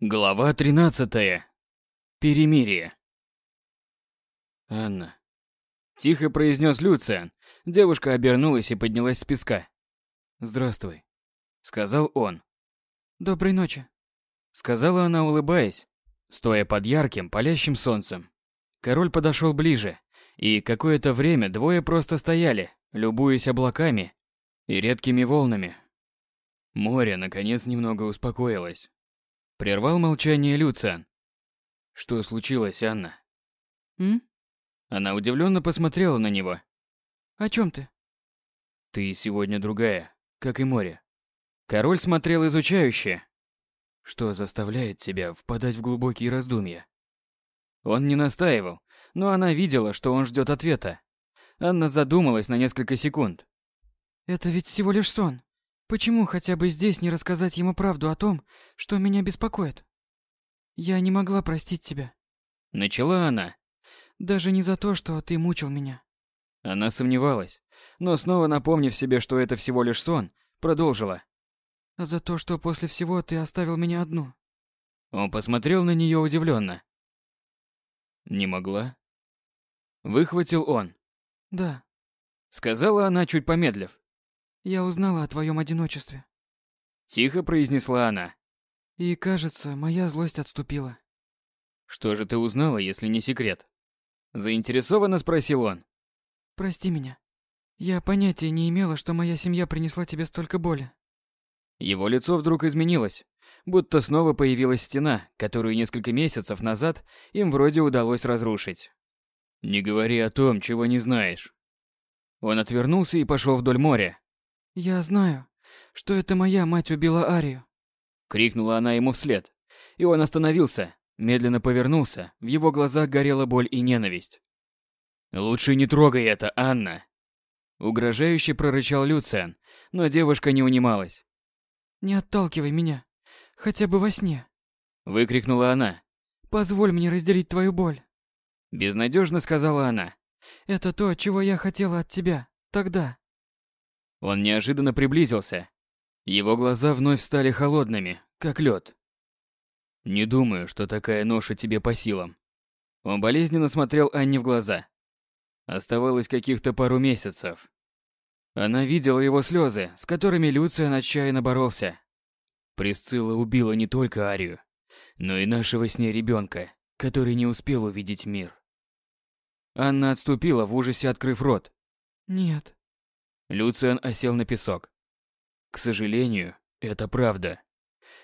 Глава 13. Перемирие. Анна. Тихо произнес Люциан. Девушка обернулась и поднялась с песка. «Здравствуй», — сказал он. «Доброй ночи», — сказала она, улыбаясь, стоя под ярким, палящим солнцем. Король подошел ближе, и какое-то время двое просто стояли, любуясь облаками и редкими волнами. Море, наконец, немного успокоилось. Прервал молчание Люциан. Что случилось, Анна? М? Она удивленно посмотрела на него. О чем ты? Ты сегодня другая, как и море. Король смотрел изучающе. Что заставляет тебя впадать в глубокие раздумья? Он не настаивал, но она видела, что он ждет ответа. Анна задумалась на несколько секунд. Это ведь всего лишь сон. Почему хотя бы здесь не рассказать ему правду о том, что меня беспокоит? Я не могла простить тебя. Начала она. Даже не за то, что ты мучил меня. Она сомневалась, но снова напомнив себе, что это всего лишь сон, продолжила. А за то, что после всего ты оставил меня одну. Он посмотрел на нее удивленно. Не могла? Выхватил он. Да. Сказала она, чуть помедлив. Я узнала о твоем одиночестве. Тихо произнесла она. И, кажется, моя злость отступила. Что же ты узнала, если не секрет? Заинтересованно спросил он. Прости меня. Я понятия не имела, что моя семья принесла тебе столько боли. Его лицо вдруг изменилось, будто снова появилась стена, которую несколько месяцев назад им вроде удалось разрушить. Не говори о том, чего не знаешь. Он отвернулся и пошел вдоль моря, «Я знаю, что это моя мать убила Арию», — крикнула она ему вслед. И он остановился, медленно повернулся, в его глазах горела боль и ненависть. «Лучше не трогай это, Анна!» Угрожающе прорычал Люциан, но девушка не унималась. «Не отталкивай меня, хотя бы во сне!» Выкрикнула она. «Позволь мне разделить твою боль!» Безнадежно сказала она. «Это то, чего я хотела от тебя, тогда!» Он неожиданно приблизился. Его глаза вновь стали холодными, как лед. «Не думаю, что такая ноша тебе по силам». Он болезненно смотрел Анне в глаза. Оставалось каких-то пару месяцев. Она видела его слезы, с которыми Люциан отчаянно боролся. Присцилла убила не только Арию, но и нашего с ней ребенка, который не успел увидеть мир. Анна отступила в ужасе, открыв рот. «Нет», Люциан осел на песок. К сожалению, это правда.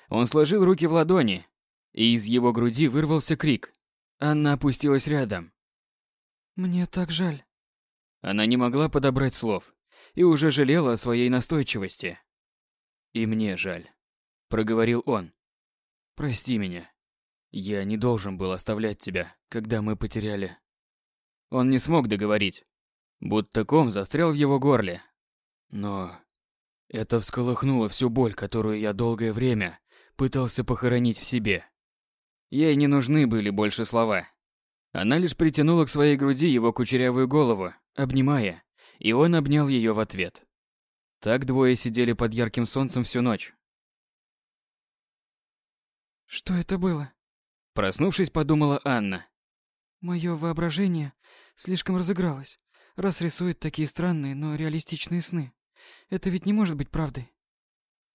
Он сложил руки в ладони, и из его груди вырвался крик. Анна опустилась рядом. «Мне так жаль». Она не могла подобрать слов и уже жалела о своей настойчивости. «И мне жаль», — проговорил он. «Прости меня. Я не должен был оставлять тебя, когда мы потеряли...» Он не смог договорить. Будто ком застрял в его горле, но это всколыхнуло всю боль, которую я долгое время пытался похоронить в себе. Ей не нужны были больше слова. Она лишь притянула к своей груди его кучерявую голову, обнимая, и он обнял ее в ответ. Так двое сидели под ярким солнцем всю ночь. Что это было? Проснувшись, подумала Анна. Мое воображение слишком разыгралось, раз рисует такие странные, но реалистичные сны. Это ведь не может быть правдой.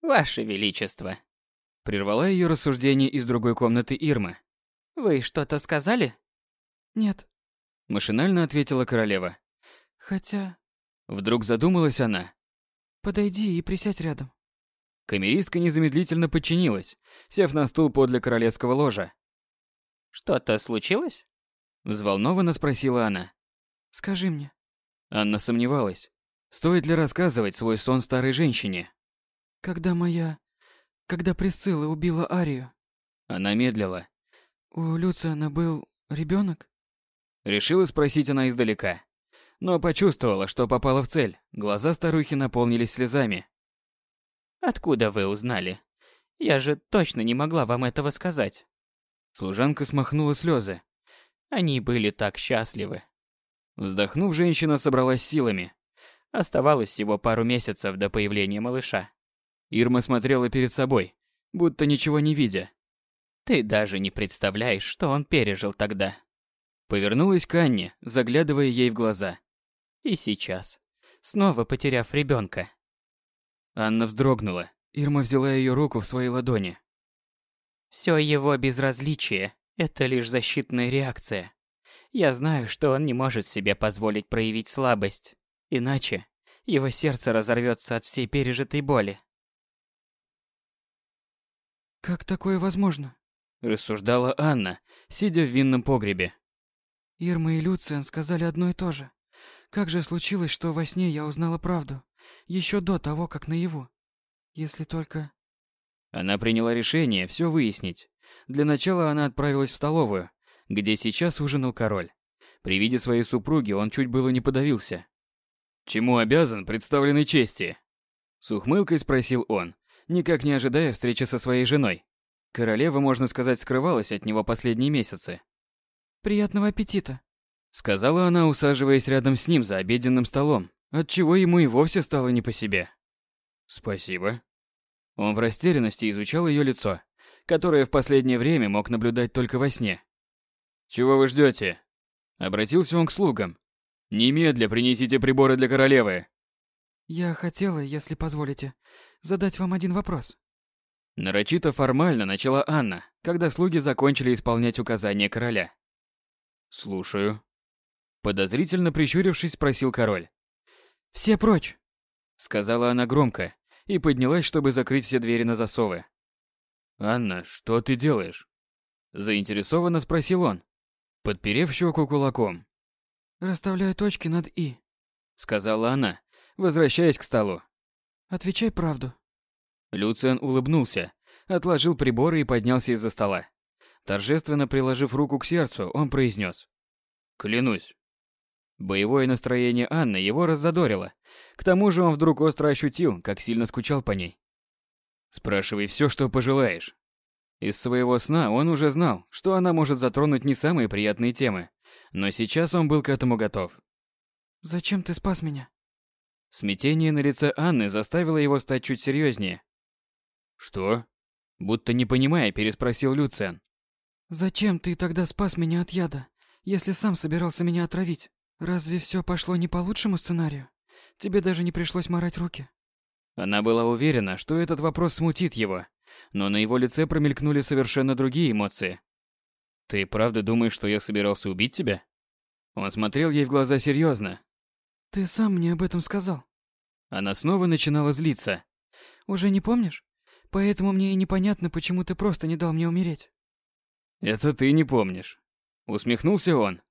Ваше Величество. Прервала ее рассуждение из другой комнаты Ирма. Вы что-то сказали? Нет. Машинально ответила королева. Хотя... Вдруг задумалась она. Подойди и присядь рядом. Камеристка незамедлительно подчинилась, сев на стул подле королевского ложа. «Что-то случилось?» Взволнованно спросила она. «Скажи мне». Анна сомневалась. Стоит ли рассказывать свой сон старой женщине? Когда моя... Когда Присцилла убила Арию. Она медлила. У Люциана был ребенок? Решила спросить она издалека. Но почувствовала, что попала в цель. Глаза старухи наполнились слезами. Откуда вы узнали? Я же точно не могла вам этого сказать. Служанка смахнула слезы. Они были так счастливы. Вздохнув, женщина собралась силами. Оставалось всего пару месяцев до появления малыша. Ирма смотрела перед собой, будто ничего не видя. Ты даже не представляешь, что он пережил тогда. Повернулась к Анне, заглядывая ей в глаза. И сейчас, снова потеряв ребенка. Анна вздрогнула. Ирма взяла ее руку в свои ладони. Все его безразличие – это лишь защитная реакция. Я знаю, что он не может себе позволить проявить слабость. Иначе его сердце разорвется от всей пережитой боли. «Как такое возможно?» – рассуждала Анна, сидя в винном погребе. Ирма и Люциан сказали одно и то же. Как же случилось, что во сне я узнала правду, еще до того, как наяву? Если только... Она приняла решение все выяснить. Для начала она отправилась в столовую, где сейчас ужинал король. При виде своей супруги он чуть было не подавился. «Чему обязан представленной чести?» С ухмылкой спросил он, никак не ожидая встречи со своей женой. Королева, можно сказать, скрывалась от него последние месяцы. «Приятного аппетита», — сказала она, усаживаясь рядом с ним за обеденным столом, отчего ему и вовсе стало не по себе. «Спасибо». Он в растерянности изучал ее лицо, которое в последнее время мог наблюдать только во сне. «Чего вы ждете?» Обратился он к слугам. «Немедля принесите приборы для королевы». «Я хотела, если позволите, задать вам один вопрос». Нарочито формально начала Анна, когда слуги закончили исполнять указания короля. «Слушаю». Подозрительно прищурившись, спросил король. «Все прочь!» Сказала она громко и поднялась, чтобы закрыть все двери на засовы. «Анна, что ты делаешь?» Заинтересованно спросил он, подперев щеку кулаком. «Расставляю точки над «и», — сказала она, возвращаясь к столу. «Отвечай правду». Люциан улыбнулся, отложил приборы и поднялся из-за стола. Торжественно приложив руку к сердцу, он произнес. «Клянусь». Боевое настроение Анны его раззадорило. К тому же он вдруг остро ощутил, как сильно скучал по ней. «Спрашивай все, что пожелаешь». Из своего сна он уже знал, что она может затронуть не самые приятные темы, но сейчас он был к этому готов. «Зачем ты спас меня?» Смятение на лице Анны заставило его стать чуть серьезнее. «Что?» Будто не понимая, переспросил Люциан. «Зачем ты тогда спас меня от яда, если сам собирался меня отравить? Разве все пошло не по лучшему сценарию? Тебе даже не пришлось морать руки?» Она была уверена, что этот вопрос смутит его, но на его лице промелькнули совершенно другие эмоции. «Ты правда думаешь, что я собирался убить тебя?» Он смотрел ей в глаза серьезно. «Ты сам мне об этом сказал». Она снова начинала злиться. «Уже не помнишь? Поэтому мне и непонятно, почему ты просто не дал мне умереть». «Это ты не помнишь». Усмехнулся он.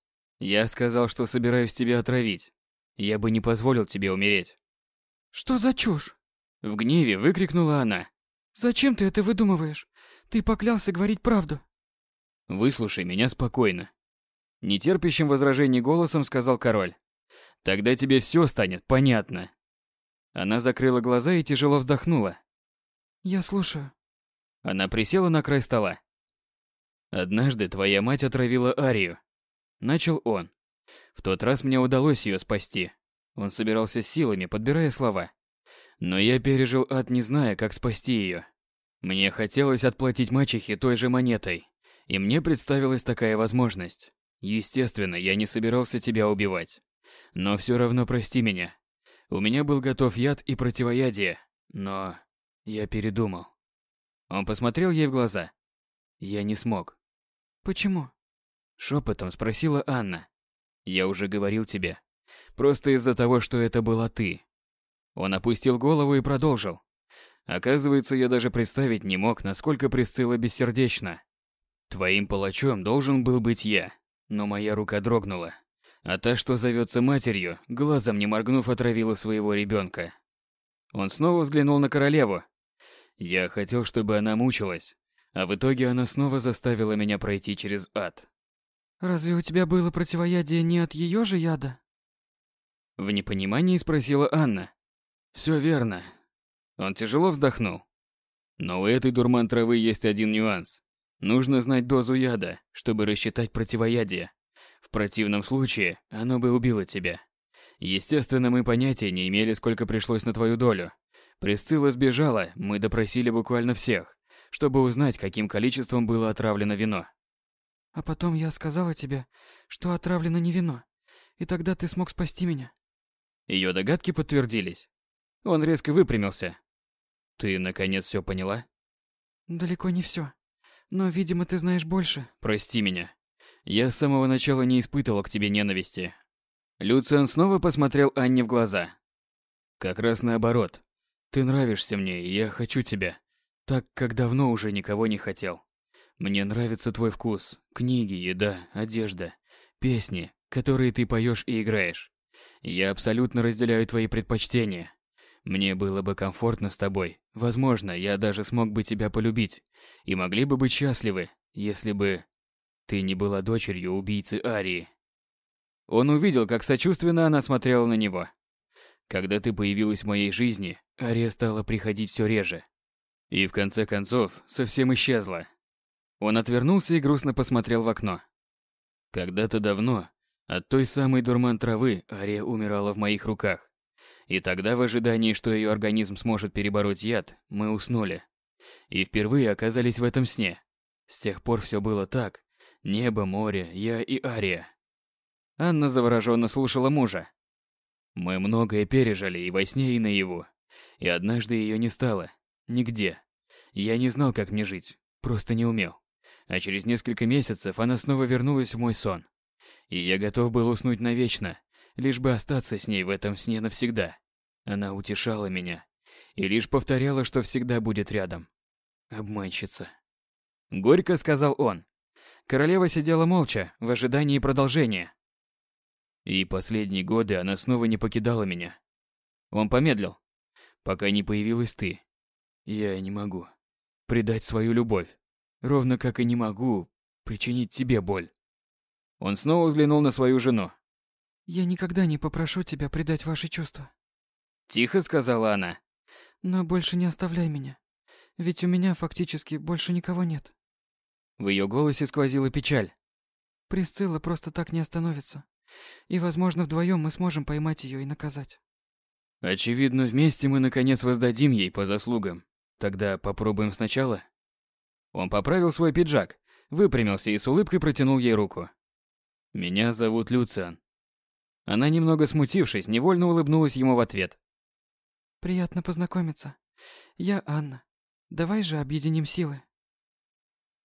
«Я сказал, что собираюсь тебя отравить. Я бы не позволил тебе умереть». «Что за чушь?» В гневе выкрикнула она. Зачем ты это выдумываешь? Ты поклялся говорить правду. Выслушай меня спокойно. Нетерпящим возражений голосом сказал король. Тогда тебе все станет понятно. Она закрыла глаза и тяжело вздохнула. Я слушаю. Она присела на край стола. Однажды твоя мать отравила Арию. Начал он. В тот раз мне удалось ее спасти. Он собирался силами, подбирая слова. Но я пережил ад, не зная, как спасти ее. Мне хотелось отплатить мачехе той же монетой, и мне представилась такая возможность. Естественно, я не собирался тебя убивать. Но все равно прости меня. У меня был готов яд и противоядие, но я передумал. Он посмотрел ей в глаза. Я не смог. Почему? Шепотом спросила Анна. Я уже говорил тебе. Просто из-за того, что это была ты. Он опустил голову и продолжил. Оказывается, я даже представить не мог, насколько Присцилла бессердечна. Твоим палачом должен был быть я, но моя рука дрогнула. А та, что зовется матерью, глазом не моргнув, отравила своего ребенка. Он снова взглянул на королеву. Я хотел, чтобы она мучилась, а в итоге она снова заставила меня пройти через ад. «Разве у тебя было противоядие не от ее же яда?» В непонимании спросила Анна. Все верно. Он тяжело вздохнул. Но у этой дурман травы есть один нюанс. Нужно знать дозу яда, чтобы рассчитать противоядие. В противном случае оно бы убило тебя. Естественно, мы понятия не имели, сколько пришлось на твою долю. Присцилла сбежала, мы допросили буквально всех. чтобы узнать, каким количеством было отравлено вино. А потом я сказала тебе, что отравлено не вино, и тогда ты смог спасти меня. Ее догадки подтвердились. Он резко выпрямился. Ты наконец все поняла? Далеко не все. Но, видимо, ты знаешь больше. Прости меня. Я с самого начала не испытывал к тебе ненависти. Люциан снова посмотрел Анне в глаза. Как раз наоборот. Ты нравишься мне, и я хочу тебя. Так, как давно уже никого не хотел. Мне нравится твой вкус, книги, еда, одежда, песни, которые ты поешь и играешь. Я абсолютно разделяю твои предпочтения. Мне было бы комфортно с тобой. Возможно, я даже смог бы тебя полюбить. И могли бы быть счастливы, если бы ты не была дочерью убийцы Арии. Он увидел, как сочувственно она смотрела на него. Когда ты появилась в моей жизни, Ария стала приходить все реже. И в конце концов, совсем исчезла. Он отвернулся и грустно посмотрел в окно. Когда-то давно, от той самой дурман травы, Ария умирала в моих руках. И тогда, в ожидании, что ее организм сможет перебороть яд, мы уснули. И впервые оказались в этом сне. С тех пор все было так. Небо, море, я и Ария. Анна завороженно слушала мужа. Мы многое пережили и во сне, и наяву. И однажды ее не стало. Нигде. Я не знал, как мне жить. Просто не умел. А через несколько месяцев она снова вернулась в мой сон. И я готов был уснуть навечно, лишь бы остаться с ней в этом сне навсегда. Она утешала меня и лишь повторяла, что всегда будет рядом. Обманщица. Горько сказал он. Королева сидела молча, в ожидании продолжения. И последние годы она снова не покидала меня. Он помедлил. Пока не появилась ты. Я не могу предать свою любовь. Ровно как и не могу причинить тебе боль. Он снова взглянул на свою жену. Я никогда не попрошу тебя предать ваши чувства. Тихо сказала она. Но больше не оставляй меня. Ведь у меня фактически больше никого нет. В ее голосе сквозила печаль. Присцилла просто так не остановится. И, возможно, вдвоем мы сможем поймать ее и наказать. Очевидно, вместе мы наконец воздадим ей по заслугам. Тогда попробуем сначала. Он поправил свой пиджак, выпрямился и с улыбкой протянул ей руку. Меня зовут Люциан. Она, немного смутившись, невольно улыбнулась ему в ответ. Приятно познакомиться. Я Анна. Давай же объединим силы.